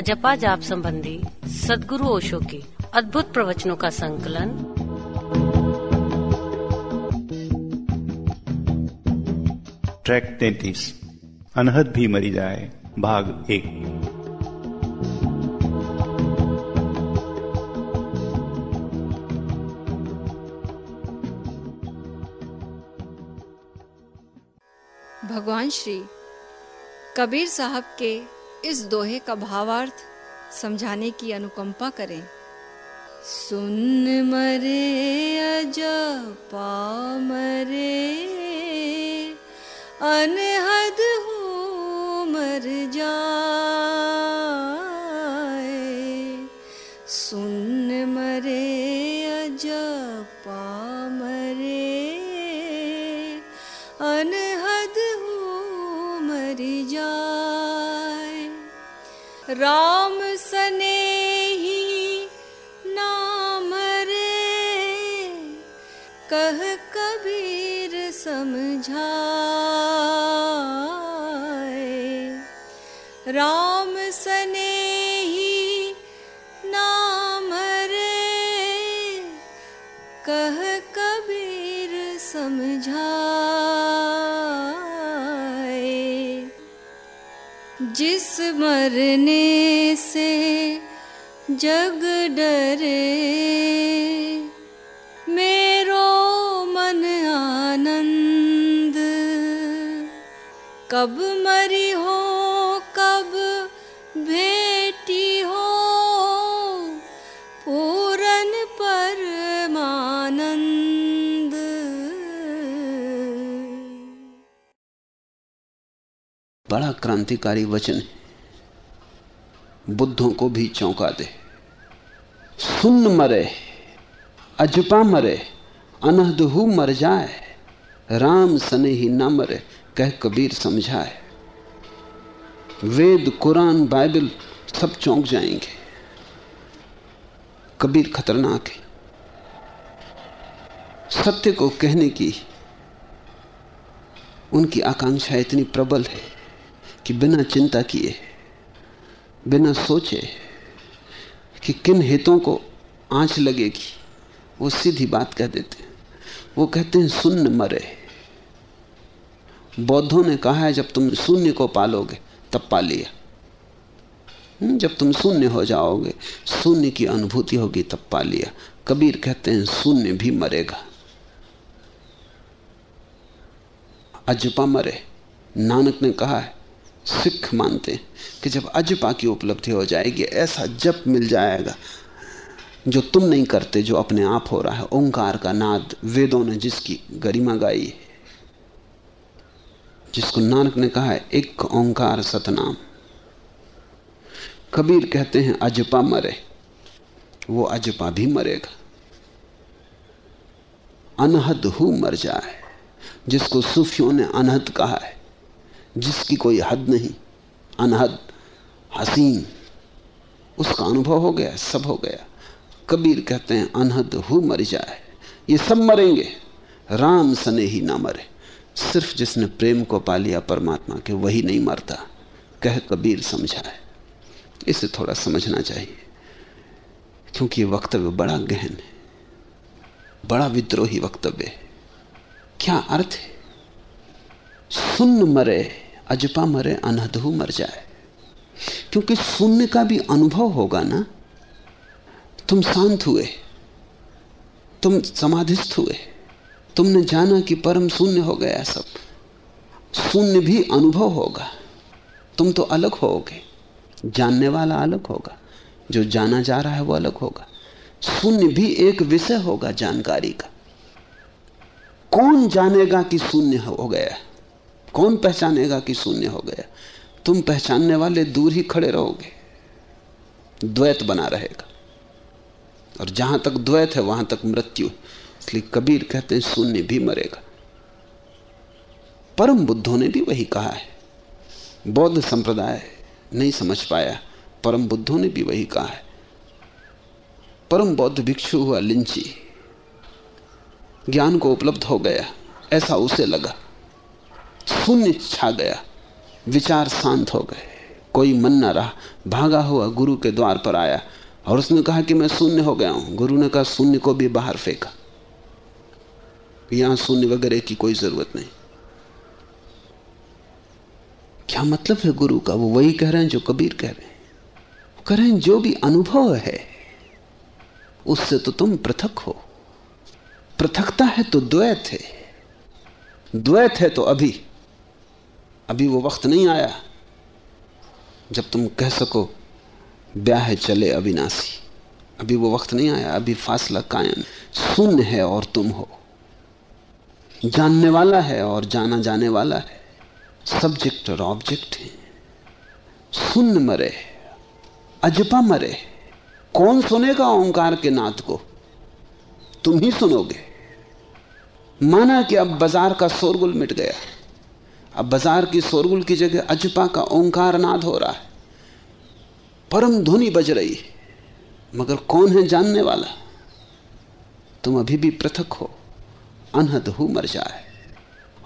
अजपा जाप संबंधी सदगुरु ओशो के अद्भुत प्रवचनों का संकलन। ट्रैक तैतीस। अनहद भी मरी जाए भाग एक। भगवान श्री कबीर साहब के इस दोहे का भावार्थ समझाने की अनुकंपा करें। सुन मरे अज पा मरे अनहद राम सने ही नाम रे। कह कबीर समझाए। राम सने ही नाम रे। कह कबीर समझाए। जिस मरने से जग डरे मेरो मन आनंद कब बड़ा क्रांतिकारी वचन है। बुद्धों को भी चौंका दे। सुन मरे, अजपा मरे अनहदहू मर जाए, राम सने ही ना मरे, कह कबीर समझाए। वेद, कुरान, बाइबल सब चौंक जाएँगे। कबीर खतरनाक है। सत्य को कहने की उनकी आकांक्षा इतनी प्रबल है। कि बिना चिंता किए बिना सोचे कि किन हितों को आँच लगेगी वो सीधी बात कह देते हैं। वो कहते हैं शून्य मरे। बौद्धों ने कहा है जब तुम शून्य को पालोगे तब पा लिया। हम्म, जब तुम शून्य हो जाओगे शून्य की अनुभूति होगी तब पा लिया। कबीर कहते हैं शून्य भी मरेगा। अजपा मरे। नानक ने कहा है सिख मानते हैं कि जब अजपा की उपलब्धि हो जाएगी, ऐसा जप मिल जाएगा जो तुम नहीं करते, जो अपने आप हो रहा है। ओंकार का नाद वेदों ने जिसकी गरिमा गाई है, जिसको नानक ने कहा है, एक ओंकार सतनाम। कबीर कहते हैं, अजपा मरे, वो अजपा भी मरेगा। अनहद हु मर जाए, जिसको सूफियों ने अनहद कहा है जिसकी कोई हद नहीं, अनहद, हसीन, उसका अनुभव हो गया, सब हो गया। कबीर कहते हैं, अनहद हु मर जाए, ये सब मरेंगे। राम सने ही ना मरे, सिर्फ़ जिसने प्रेम को पा लिया परमात्मा के, वही नहीं मरता। कह कबीर समझाए। इसे थोड़ा समझना चाहिए, क्योंकि ये वक्तव्य बड़ा गहन है, बड़ा विद्रोही वक्तव्य है। क्या अर्थ है? सुन्न मरे, अजपा मरे अनहदहू मर जाए। क्योंकि शून्य का भी अनुभव होगा ना? तुम शांत हुए, तुम समाधिस्थ हुए, तुमने जाना कि परम शून्य हो गया सब। शून्य भी अनुभव होगा, तुम तो अलग होगे, जानने वाला अलग होगा, जो जाना जा रहा है वो अलग होगा। शून्य भी एक विषय होगा जानकारी का। कौन जानेगा कि शून्य हो गया? कौन पहचानेगा कि शून्य हो गया? तुम पहचानने वाले दूर ही खड़े रहोगे। द्वैत बना रहेगा। और जहाँ तक द्वैत है, वहाँ तक मृत्यु इसलिए कबीर कहते हैं, शून्य भी मरेगा। परम बुद्धों ने भी वही कहा है। बौद्ध संप्रदाय नहीं समझ पाया। परम बुद्धों ने भी वही कहा है। परम बौद्ध भिक्षु हुआ लिंची। ज्ञान को उपलब्ध हो गया। ऐसा उसे लगा। शून्य छा गया। विचार शांत हो गए। कोई मन ना रहा। भागा हुआ गुरु के द्वार पर आया और उसने कहा कि मैं शून्य हो गया हूँ। गुरु ने कहा, शून्य को भी बाहर फेंका। यहाँ शून्य वगैरह की कोई ज़रूरत नहीं। क्या मतलब है गुरु का? वो वही कह रहे हैं जो कबीर कह रहे हैं। कह रहे हैं, जो भी अनुभव है, उससे तो तुम पृथक हो। पृथकता है तो द्वैत है। द्वैत है तो अभी। अभी वो वक्त नहीं आया। जब तुम कह सको, ब्याह चले अविनाशी। अभी वो वक्त नहीं आया, अभी फासला कायम। शून्य है और तुम हो। जानने वाला है और जाना जाने वाला है। सब्जेक्ट और ऑब्जेक्ट है। शून्य मरे अजपा मरे कौन सुनेगा ओंकार के नाथ को? तुम ही सुनोगे। माना कि अब बाज़ार का शोरगुल मिट गया। अब बाज़ार की शोरगुल की जगह अजपा का ओंकार नाद हो रहा है। परम ध्वनि बज रही है। मगर कौन है जानने वाला? तुम अभी भी पृथक हो। अनहद हो मर जाए।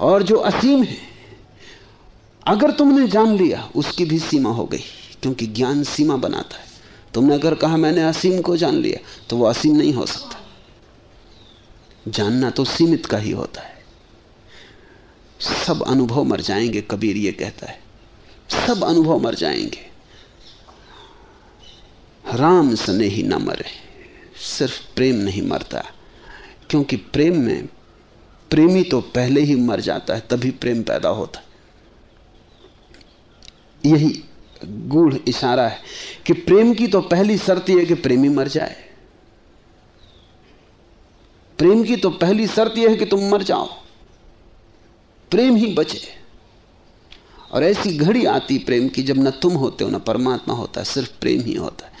और जो असीम है, अगर तुमने जान लिया, उसकी भी सीमा हो गई, क्योंकि ज्ञान सीमा बनाता है। तुमने अगर कहा, मैंने असीम को जान लिया तो वो असीम नहीं हो सकता। जानना तो सीमित का ही होता है। सब अनुभव मर जाएँगे, कबीर ये कहता है। सब अनुभव मर जाएँगे। राम सने ही न मरे, सिर्फ़ प्रेम नहीं मरता। क्योंकि प्रेम में, प्रेमी तो पहले ही मर जाता है, तभी प्रेम पैदा होता है। यही गूढ़ इशारा है कि प्रेम की तो पहली शर्त यह कि प्रेमी मर जाए। प्रेम की तो पहली शर्त यह है कि तुम मर जाओ। प्रेम ही बचे। और ऐसी घड़ी आती प्रेम की जब न तुम होते हो, न परमात्मा होता है, सिर्फ़ प्रेम ही होता है।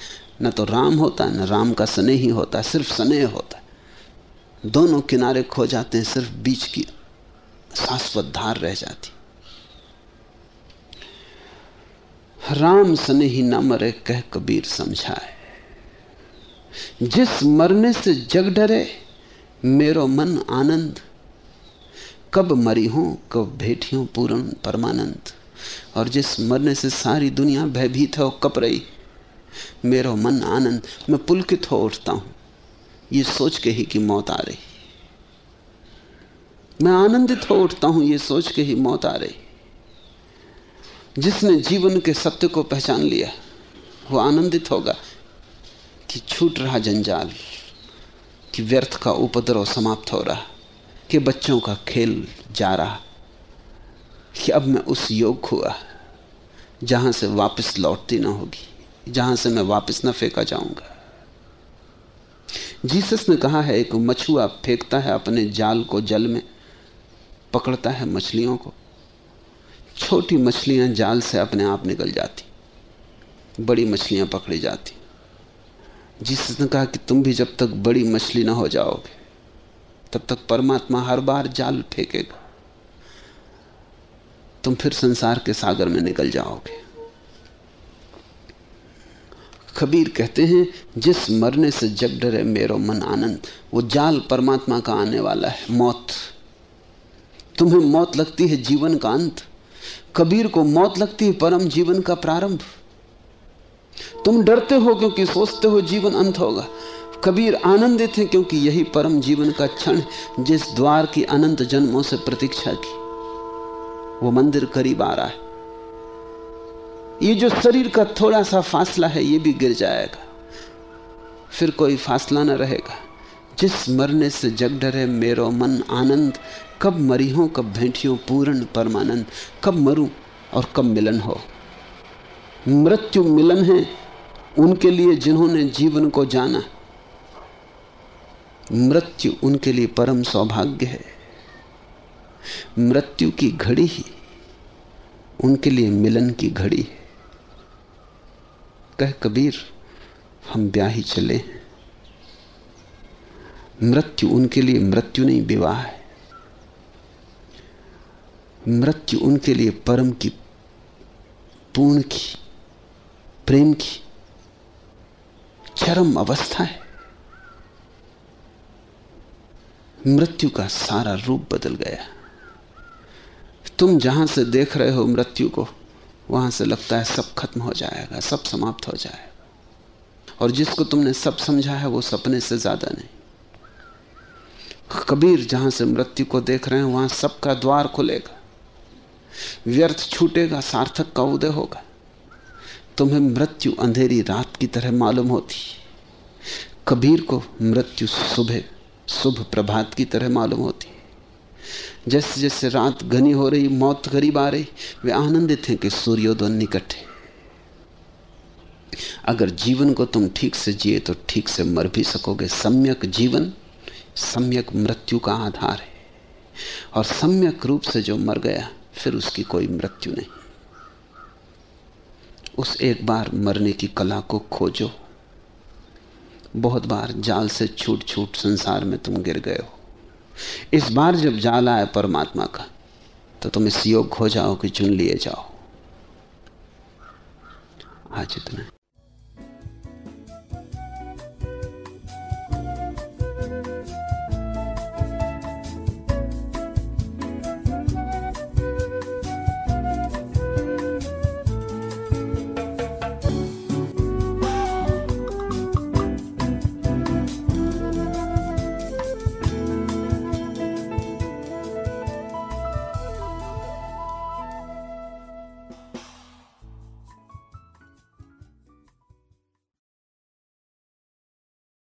न तो राम होता है, न राम का स्नेह ही होता है, सिर्फ़ स्नेह होता है। दोनों किनारे खो जाते हैं, सिर्फ़ बीच की शाश्वत धार रह जाती। राम सने ही न मरे, कह कबीर समझाए। जिस मरने से जग डरे, मेरो मन आनंद कब मरी हो, कब भेटी हूँ पूर्ण परमानंद। और जिस मरने से सारी दुनिया भयभीत है और कप रही, मेरो मन आनंद, मैं पुलकित हो उठता हूँ। ये सोच के ही कि मौत आ रही। मैं आनंदित हो उठता हूँ, ये सोच के ही मौत आ रही। जिसने जीवन के सत्य को पहचान लिया, वो आनंदित होगा कि छूट रहा जंजाल, कि व्यर्थ का उपद्रव समाप्त हो रहा। कि बच्चों का खेल जा रहा कि अब मैं उस योग हुआ, जहाँ से वापस लौटती ना होगी, जहाँ से मैं वापस ना फेंका जाऊँगा। जीसस ने कहा है, एक मछुआ फेंकता है अपने जाल को जल में, पकड़ता है मछलियों को। छोटी मछलियाँ जाल से अपने आप निकल जाती, बड़ी मछलियाँ पकड़ी जाती। जीसस ने कहा कि तुम भी जब तक बड़ी मछली ना हो जाओगे तब तक परमात्मा हर बार जाल फेंकेगा। तुम फिर संसार के सागर में निकल जाओगे। कबीर कहते हैं, जिस मरने से जग डरे मेरो मन आनंद, वो जाल परमात्मा का आने वाला है, मौत। तुम्हें मौत लगती है जीवन का अंत। कबीर को मौत लगती है परम जीवन का प्रारंभ। तुम डरते हो क्योंकि सोचते हो जीवन अंत होगा। कबीर आनंदित है क्योंकि यही परम जीवन का क्षण जिस द्वार की अनंत जन्मों से प्रतीक्षा की। वो मंदिर करीब आ रहा है। ये जो शरीर का थोड़ा सा फासला है, ये भी गिर जाएगा। फिर कोई फासला न रहेगा। जिस मरने से जग डरे मेरो मन आनंद, कब मरी हो, कब भेंटियों पूर्ण परमानंद, कब मरूं और कब मिलन हो। मृत्यु मिलन है उनके लिए जिन्होंने जीवन को जाना। मृत्यु उनके लिए परम सौभाग्य है। मृत्यु की घड़ी ही उनके लिए मिलन की घड़ी है। कह कबीर, हम ब्याही चले मृत्यु उनके लिए मृत्यु नहीं, विवाह है। मृत्यु उनके लिए परम की, पूर्ण की, प्रेम की, चरम अवस्था है। मृत्यु का सारा रूप बदल गया। तुम जहाँ से देख रहे हो मृत्यु को, वहाँ से लगता है सब खत्म हो जाएगा, सब समाप्त हो जाएगा और जिसको तुमने सब समझा है, वो सपने से ज़्यादा नहीं। कबीर जहाँ से मृत्यु को देख रहे हैं, वहाँ सबका द्वार खुलेगा। व्यर्थ छूटेगा, सार्थक का उदय होगा। तुम्हें मृत्यु अंधेरी रात की तरह मालूम होती। कबीर को मृत्यु सुबह शुभ प्रभात की तरह मालूम होती है। जैसे जैसे रात घनी हो रही, मौत करीब आ रही, वे आनंदित हैं कि सूर्योदय निकट है। अगर जीवन को तुम ठीक से जिए तो ठीक से मर भी सकोगे। सम्यक जीवन, सम्यक मृत्यु का आधार है। और सम्यक रूप से जो मर गया, फिर उसकी कोई मृत्यु नहीं। उस एक बार मरने की कला को खोजो। बहुत बार जाल से छूट छूट संसार में तुम गिर गए हो। इस बार जब जाल आए परमात्मा का तो तुम इस योग हो जाओ कि चुन लिए जाओ। आज इतना।